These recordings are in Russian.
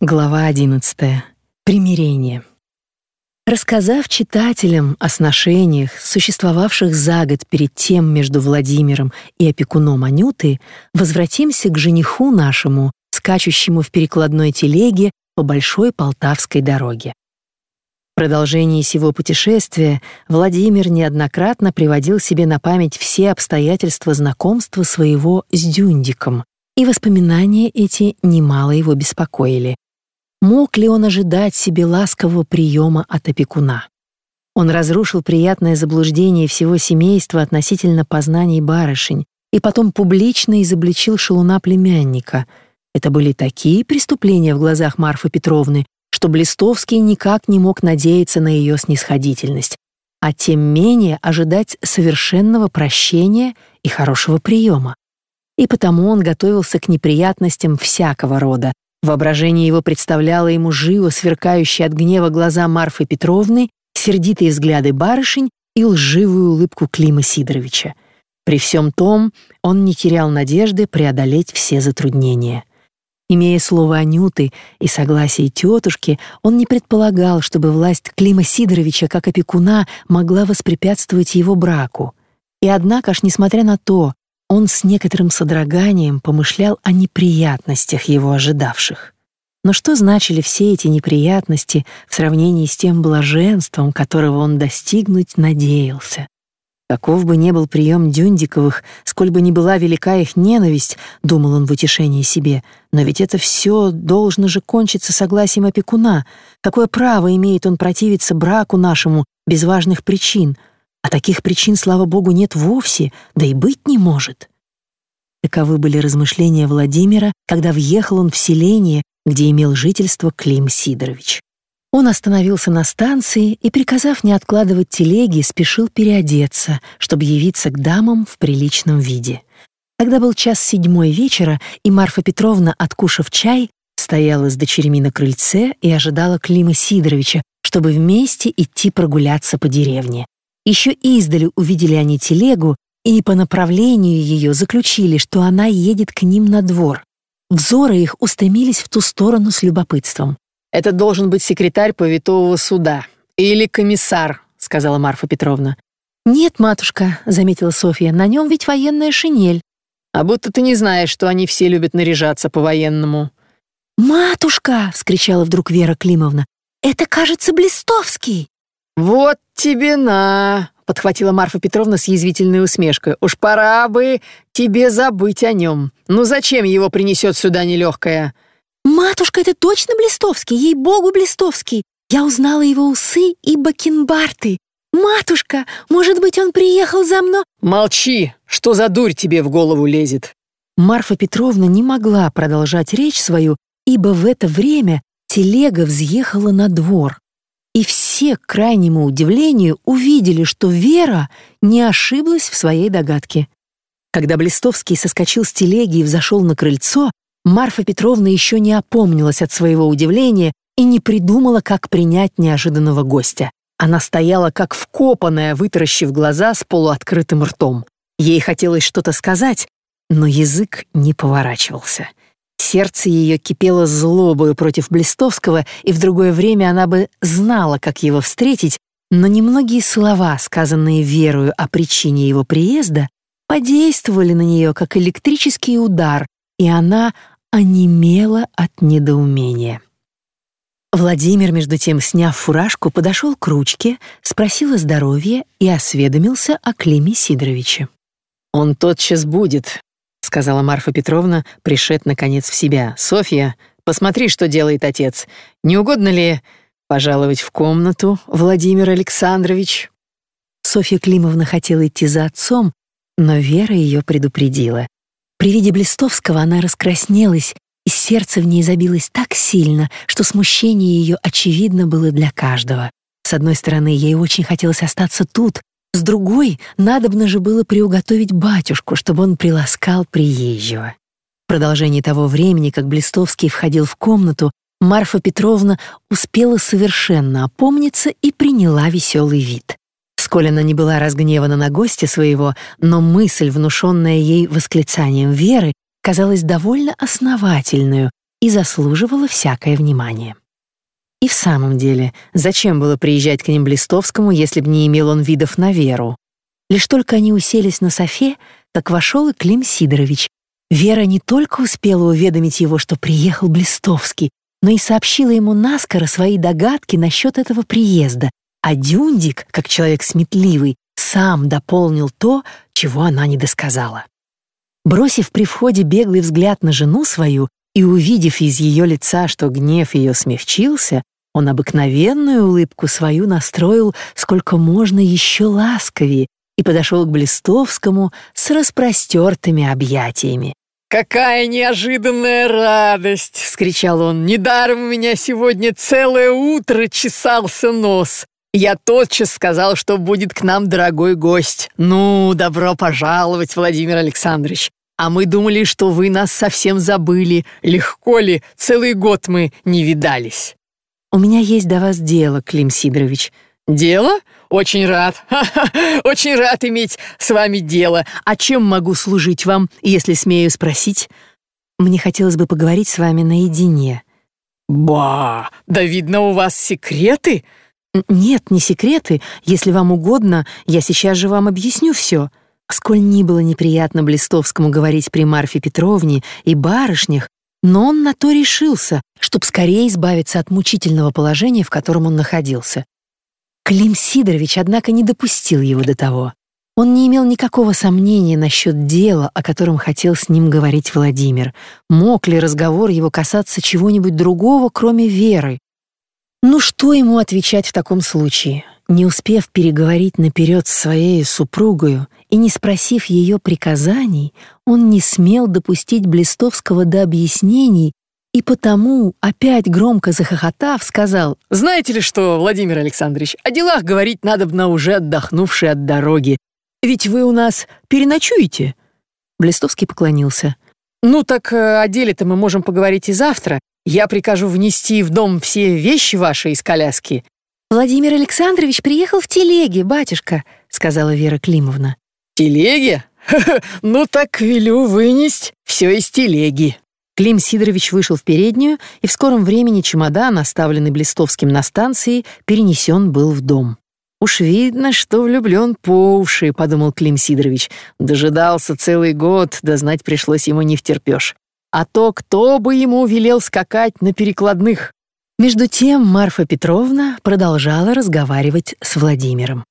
Глава 11. Примирение. Рассказав читателям о сношениях, существовавших за год перед тем между Владимиром и опекуном Анюты, возвратимся к жениху нашему, скачущему в перекладной телеге по большой Полтавской дороге. В продолжении сего путешествия Владимир неоднократно приводил себе на память все обстоятельства знакомства своего с Дюндиком, и воспоминания эти немало его беспокоили. Мог ли он ожидать себе ласкового приема от опекуна? Он разрушил приятное заблуждение всего семейства относительно познаний барышень и потом публично изобличил шалуна племянника. Это были такие преступления в глазах Марфы Петровны, что Блистовский никак не мог надеяться на ее снисходительность, а тем менее ожидать совершенного прощения и хорошего приема. И потому он готовился к неприятностям всякого рода, Воображение его представляло ему живо сверкающие от гнева глаза Марфы Петровны, сердитые взгляды барышень и лживую улыбку Клима Сидоровича. При всем том он не терял надежды преодолеть все затруднения. Имея слово Анюты и согласие тетушки, он не предполагал, чтобы власть Клима Сидоровича как опекуна могла воспрепятствовать его браку. И однако ж, несмотря на то, он с некоторым содроганием помышлял о неприятностях его ожидавших. Но что значили все эти неприятности в сравнении с тем блаженством, которого он достигнуть надеялся? Каков бы ни был прием Дюндиковых, сколь бы ни была велика их ненависть, думал он в утешении себе, но ведь это все должно же кончиться согласием опекуна. Какое право имеет он противиться браку нашему без важных причин — а таких причин, слава богу, нет вовсе, да и быть не может. Таковы были размышления Владимира, когда въехал он в селение, где имел жительство Клим Сидорович. Он остановился на станции и, приказав не откладывать телеги, спешил переодеться, чтобы явиться к дамам в приличном виде. Когда был час седьмой вечера, и Марфа Петровна, откушав чай, стояла с дочерьми на крыльце и ожидала Клима Сидоровича, чтобы вместе идти прогуляться по деревне. Еще издали увидели они телегу и по направлению ее заключили, что она едет к ним на двор. Взоры их устремились в ту сторону с любопытством. «Это должен быть секретарь повитового суда или комиссар», — сказала Марфа Петровна. «Нет, матушка», — заметила Софья, — «на нем ведь военная шинель». «А будто ты не знаешь, что они все любят наряжаться по-военному». «Матушка!» — вскричала вдруг Вера Климовна. «Это, кажется, Блистовский!» «Вот тебе на!» — подхватила Марфа Петровна с язвительной усмешкой. «Уж пора бы тебе забыть о нем. Ну зачем его принесет сюда нелегкая?» «Матушка, это точно Блистовский, ей-богу Блистовский! Я узнала его усы и бакенбарты. Матушка, может быть, он приехал за мной?» «Молчи! Что за дурь тебе в голову лезет?» Марфа Петровна не могла продолжать речь свою, ибо в это время телега взъехала на двор и все, к крайнему удивлению, увидели, что Вера не ошиблась в своей догадке. Когда Блистовский соскочил с телеги и взошел на крыльцо, Марфа Петровна еще не опомнилась от своего удивления и не придумала, как принять неожиданного гостя. Она стояла как вкопанная, вытаращив глаза с полуоткрытым ртом. Ей хотелось что-то сказать, но язык не поворачивался. Сердце ее кипело злобою против Блистовского, и в другое время она бы знала, как его встретить, но немногие слова, сказанные Верою о причине его приезда, подействовали на нее как электрический удар, и она онемела от недоумения. Владимир, между тем, сняв фуражку, подошел к ручке, спросил о здоровье и осведомился о Климе Сидоровиче. «Он тотчас будет», сказала Марфа Петровна, пришед наконец в себя. «Софья, посмотри, что делает отец. Не угодно ли пожаловать в комнату, Владимир Александрович?» Софья Климовна хотела идти за отцом, но Вера ее предупредила. При виде Блистовского она раскраснелась, и сердце в ней забилось так сильно, что смущение ее очевидно было для каждого. С одной стороны, ей очень хотелось остаться тут, с другой, надобно же было приуготовить батюшку, чтобы он приласкал приезжего. В продолжении того времени, как Блистовский входил в комнату, Марфа Петровна успела совершенно опомниться и приняла веселый вид. Сколь она не была разгневана на гостя своего, но мысль, внушенная ей восклицанием Веры, казалась довольно основательную, и заслуживала всякое внимание. И в самом деле, зачем было приезжать к ним Блистовскому, если б не имел он видов на веру? Лишь только они уселись на софе, как вошел и Клим Сидорович. Вера не только успела уведомить его, что приехал Блистовский, но и сообщила ему наскоро свои догадки насчет этого приезда, а Дюндик, как человек сметливый, сам дополнил то, чего она не досказала. Бросив при входе беглый взгляд на жену свою и увидев из ее лица, что гнев ее смягчился, он обыкновенную улыбку свою настроил сколько можно еще ласковее и подошел к Блистовскому с распростертыми объятиями. «Какая неожиданная радость!» — скричал он. «Недаром у меня сегодня целое утро чесался нос. Я тотчас сказал, что будет к нам дорогой гость. Ну, добро пожаловать, Владимир Александрович. А мы думали, что вы нас совсем забыли. Легко ли? Целый год мы не видались». «У меня есть до вас дело, Клим Сидорович». «Дело? Очень рад. Очень рад иметь с вами дело. А чем могу служить вам, если смею спросить?» «Мне хотелось бы поговорить с вами наедине». «Ба! Да видно, у вас секреты?» «Нет, не секреты. Если вам угодно, я сейчас же вам объясню все». Сколь ни было неприятно Блистовскому говорить при Марфе Петровне и барышнях, но он на то решился, чтобы скорее избавиться от мучительного положения, в котором он находился. Клим Сидорович, однако, не допустил его до того. Он не имел никакого сомнения насчет дела, о котором хотел с ним говорить Владимир. Мог ли разговор его касаться чего-нибудь другого, кроме Веры? Ну что ему отвечать в таком случае? Не успев переговорить наперед с своей супругою и не спросив ее приказаний, он не смел допустить Блистовского до объяснений и потому, опять громко захохотав, сказал, «Знаете ли что, Владимир Александрович, о делах говорить надо бы на уже отдохнувшей от дороги. Ведь вы у нас переночуете?» Блистовский поклонился. «Ну так э, о деле-то мы можем поговорить и завтра. Я прикажу внести в дом все вещи ваши из коляски». «Владимир Александрович приехал в телеге, батюшка», — сказала Вера Климовна. «Телеге? Ну так велю вынести все из телеги». Клим Сидорович вышел в переднюю, и в скором времени чемодан, оставленный Блистовским на станции, перенесен был в дом. «Уж видно, что влюблен по уши», — подумал Клим Сидорович. Дожидался целый год, да знать пришлось ему не втерпешь а то кто бы ему велел скакать на перекладных. Между тем Марфа Петровна продолжала разговаривать с Владимиром.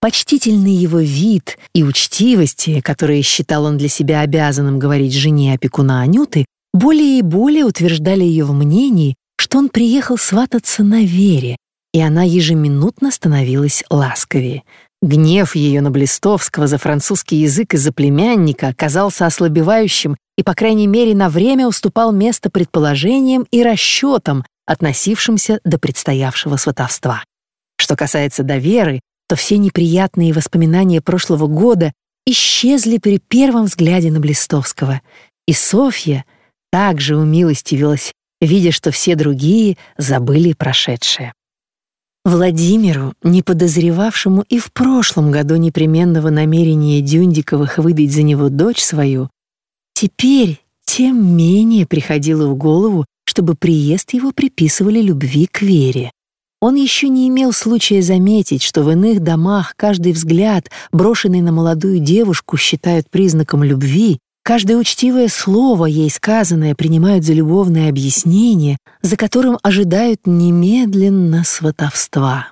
Почтительный его вид и учтивости, которые считал он для себя обязанным говорить жене опекуна Анюты, более и более утверждали ее в мнении, что он приехал свататься на Вере, и она ежеминутно становилась ласковее. Гнев ее на Блистовского за французский язык из-за племянника оказался ослабевающим и, по крайней мере, на время уступал место предположениям и расчетам, относившимся до предстоявшего сватовства. Что касается доверы, то все неприятные воспоминания прошлого года исчезли при первом взгляде на Блистовского, и Софья также умилостивилась, видя, что все другие забыли прошедшее. Владимиру, не подозревавшему и в прошлом году непременного намерения Дюндиковых выдать за него дочь свою, Теперь тем менее приходило в голову, чтобы приезд его приписывали любви к Вере. Он еще не имел случая заметить, что в иных домах каждый взгляд, брошенный на молодую девушку, считают признаком любви, каждое учтивое слово, ей сказанное, принимают за любовное объяснение, за которым ожидают немедленно сватовства.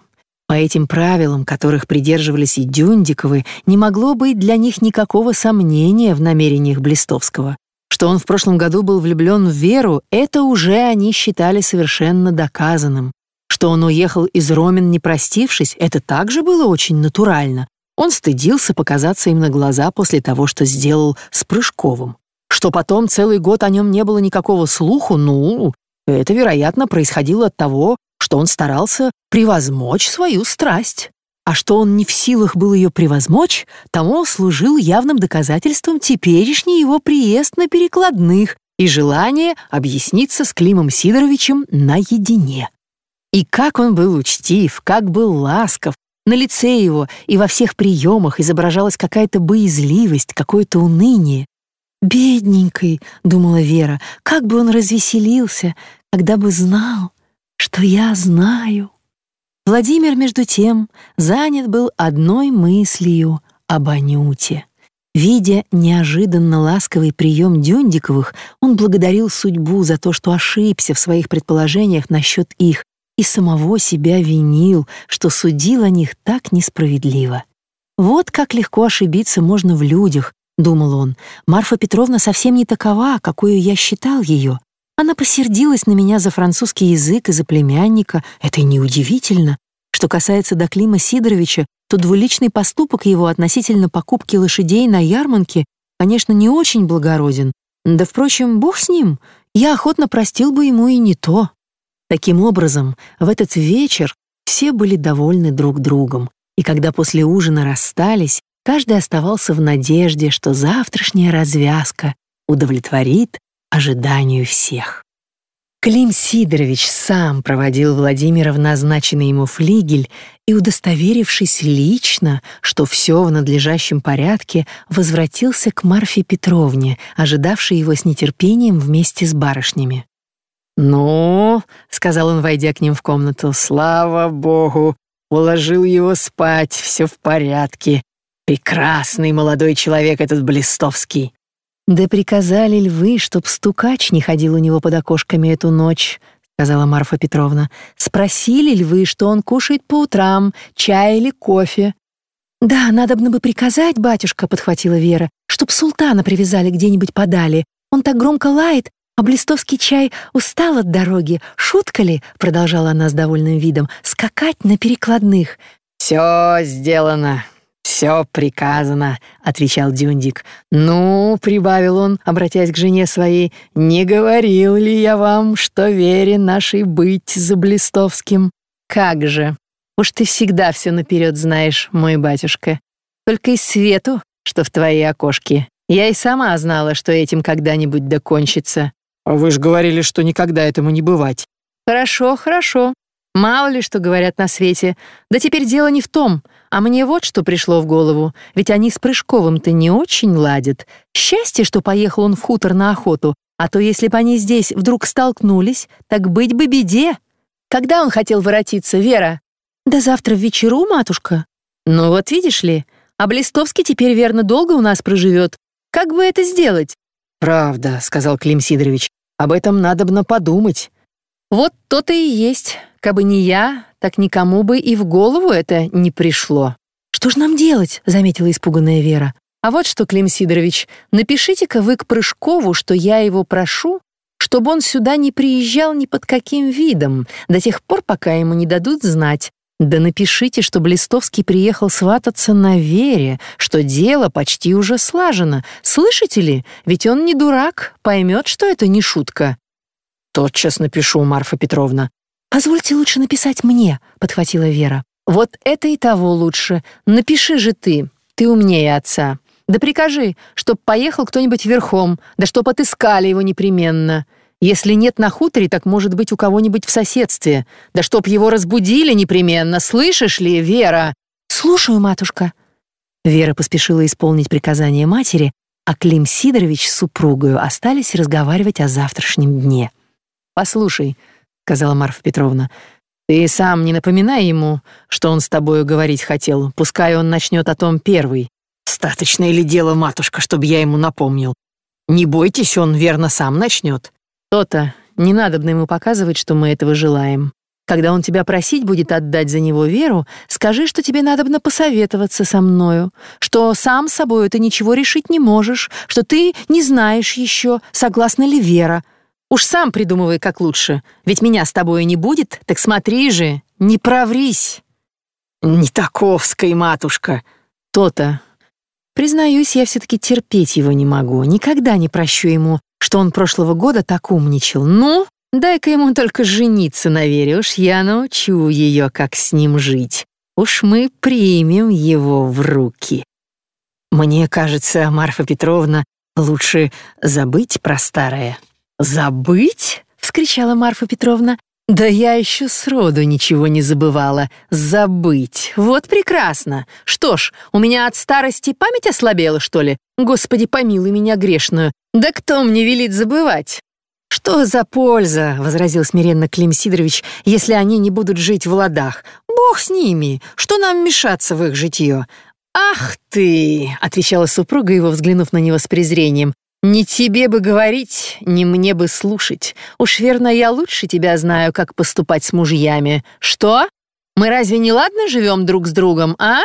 По этим правилам, которых придерживались и Дюндиковы, не могло быть для них никакого сомнения в намерениях Блистовского. Что он в прошлом году был влюблен в Веру, это уже они считали совершенно доказанным. Что он уехал из Ромен, не простившись, это также было очень натурально. Он стыдился показаться им на глаза после того, что сделал с Прыжковым. Что потом целый год о нем не было никакого слуху, ну, это, вероятно, происходило от того, что он старался превозмочь свою страсть. А что он не в силах был ее превозмочь, тому служил явным доказательством теперешний его приезд на перекладных и желание объясниться с Климом Сидоровичем наедине. И как он был учтив, как был ласков, на лице его и во всех приемах изображалась какая-то боязливость, какое-то уныние. «Бедненький», — думала Вера, — «как бы он развеселился, когда бы знал, что я знаю». Владимир, между тем, занят был одной мыслью об Анюте. Видя неожиданно ласковый прием Дюндиковых, он благодарил судьбу за то, что ошибся в своих предположениях насчет их, и самого себя винил, что судил о них так несправедливо. «Вот как легко ошибиться можно в людях», — думал он. «Марфа Петровна совсем не такова, какую я считал ее. Она посердилась на меня за французский язык и за племянника. Это и неудивительно. Что касается Доклима Сидоровича, то двуличный поступок его относительно покупки лошадей на ярмарке, конечно, не очень благороден. Да, впрочем, бог с ним. Я охотно простил бы ему и не то. Таким образом, в этот вечер все были довольны друг другом, и когда после ужина расстались, каждый оставался в надежде, что завтрашняя развязка удовлетворит ожиданию всех. Клим Сидорович сам проводил Владимира в назначенный ему флигель и, удостоверившись лично, что все в надлежащем порядке, возвратился к Марфе Петровне, ожидавшей его с нетерпением вместе с барышнями. «Ну», — сказал он, войдя к ним в комнату, — «слава богу, уложил его спать, все в порядке. Прекрасный молодой человек этот Блистовский». «Да приказали ль вы, чтоб стукач не ходил у него под окошками эту ночь?» — сказала Марфа Петровна. «Спросили ли вы, что он кушает по утрам, чай или кофе?» «Да, надобно бы приказать, батюшка», — подхватила Вера, «чтоб султана привязали где-нибудь подали. Он так громко лает, а блистовский чай устал от дороги. Шутка ли?» — продолжала она с довольным видом. «Скакать на перекладных». «Все сделано, все приказано», — отвечал Дюндик. «Ну», — прибавил он, обратясь к жене своей, «не говорил ли я вам, что вере нашей быть за Блистовским?» «Как же! Уж ты всегда все наперед знаешь, мой батюшка. Только и свету, что в твои окошки. Я и сама знала, что этим когда-нибудь докончится. А вы же говорили, что никогда этому не бывать. Хорошо, хорошо. Мало ли что говорят на свете. Да теперь дело не в том. А мне вот что пришло в голову. Ведь они с Прыжковым-то не очень ладят. Счастье, что поехал он в хутор на охоту. А то если бы они здесь вдруг столкнулись, так быть бы беде. Когда он хотел воротиться, Вера? Да завтра в вечеру, матушка. Ну вот видишь ли, а Блистовский теперь верно долго у нас проживет. Как бы это сделать? «Правда», — сказал Клим Сидорович, — «об этом надобно подумать». «Вот то-то и есть. Кабы не я, так никому бы и в голову это не пришло». «Что ж нам делать?» — заметила испуганная Вера. «А вот что, Клим Сидорович, напишите-ка вы к Прыжкову, что я его прошу, чтобы он сюда не приезжал ни под каким видом, до тех пор, пока ему не дадут знать, да напишите, что Блистовский приехал свататься на Вере, что дело почти уже слажено. Слышите ли? Ведь он не дурак, поймет, что это не шутка. Тотчас напишу, Марфа Петровна. Позвольте лучше написать мне, подхватила Вера. Вот это и того лучше. Напиши же ты. Ты умнее отца. Да прикажи, чтоб поехал кто-нибудь верхом, да чтоб отыскали его непременно. Если нет на хуторе, так может быть у кого-нибудь в соседстве. Да чтоб его разбудили непременно, слышишь ли, Вера?» «Слушаю, матушка». Вера поспешила исполнить приказание матери, а Клим Сидорович с супругою остались разговаривать о завтрашнем дне. «Послушай», — сказала Марфа Петровна, «ты сам не напоминай ему, что он с тобою говорить хотел, пускай он начнет о том первый. Статочное ли дело, матушка, чтобы я ему напомнил? Не бойтесь, он верно сам начнет. То-то, не надо бы ему показывать, что мы этого желаем. Когда он тебя просить будет отдать за него веру, скажи, что тебе надобно посоветоваться со мною, что сам с собой ты ничего решить не можешь, что ты не знаешь еще, согласна ли вера. Уж сам придумывай, как лучше, ведь меня с тобой не будет, так смотри же, не проврись. Не таковской, матушка. То-то. Признаюсь, я все-таки терпеть его не могу, никогда не прощу ему что он прошлого года так умничал. Ну, дай-ка ему только жениться на Вере, уж я научу ее, как с ним жить. Уж мы примем его в руки. Мне кажется, Марфа Петровна, лучше забыть про старое. «Забыть?» — вскричала Марфа Петровна. Да я еще сроду ничего не забывала. Забыть. Вот прекрасно. Что ж, у меня от старости память ослабела, что ли? Господи, помилуй меня грешную. Да кто мне велит забывать? «Что за польза?» — возразил смиренно Клим Сидорович, «если они не будут жить в ладах? Бог с ними! Что нам мешаться в их житье?» «Ах ты!» — отвечала супруга его, взглянув на него с презрением. «Не тебе бы говорить, не мне бы слушать. Уж верно, я лучше тебя знаю, как поступать с мужьями. Что? Мы разве не ладно живем друг с другом, а?»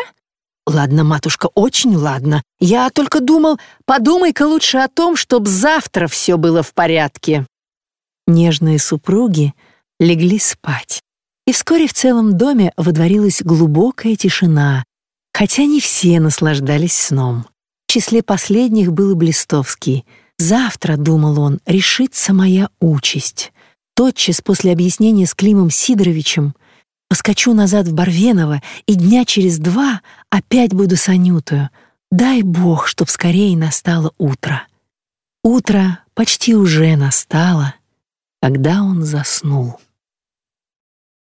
«Ладно, матушка, очень ладно. Я только думал, подумай-ка лучше о том, чтоб завтра все было в порядке». Нежные супруги легли спать. И вскоре в целом доме водворилась глубокая тишина, хотя не все наслаждались сном. В числе последних был и Блистовский. «Завтра, — думал он, — решится моя участь. Тотчас после объяснения с Климом Сидоровичем поскочу назад в Барвеново и дня через два опять буду с Анютою. Дай Бог, чтоб скорее настало утро». Утро почти уже настало, когда он заснул.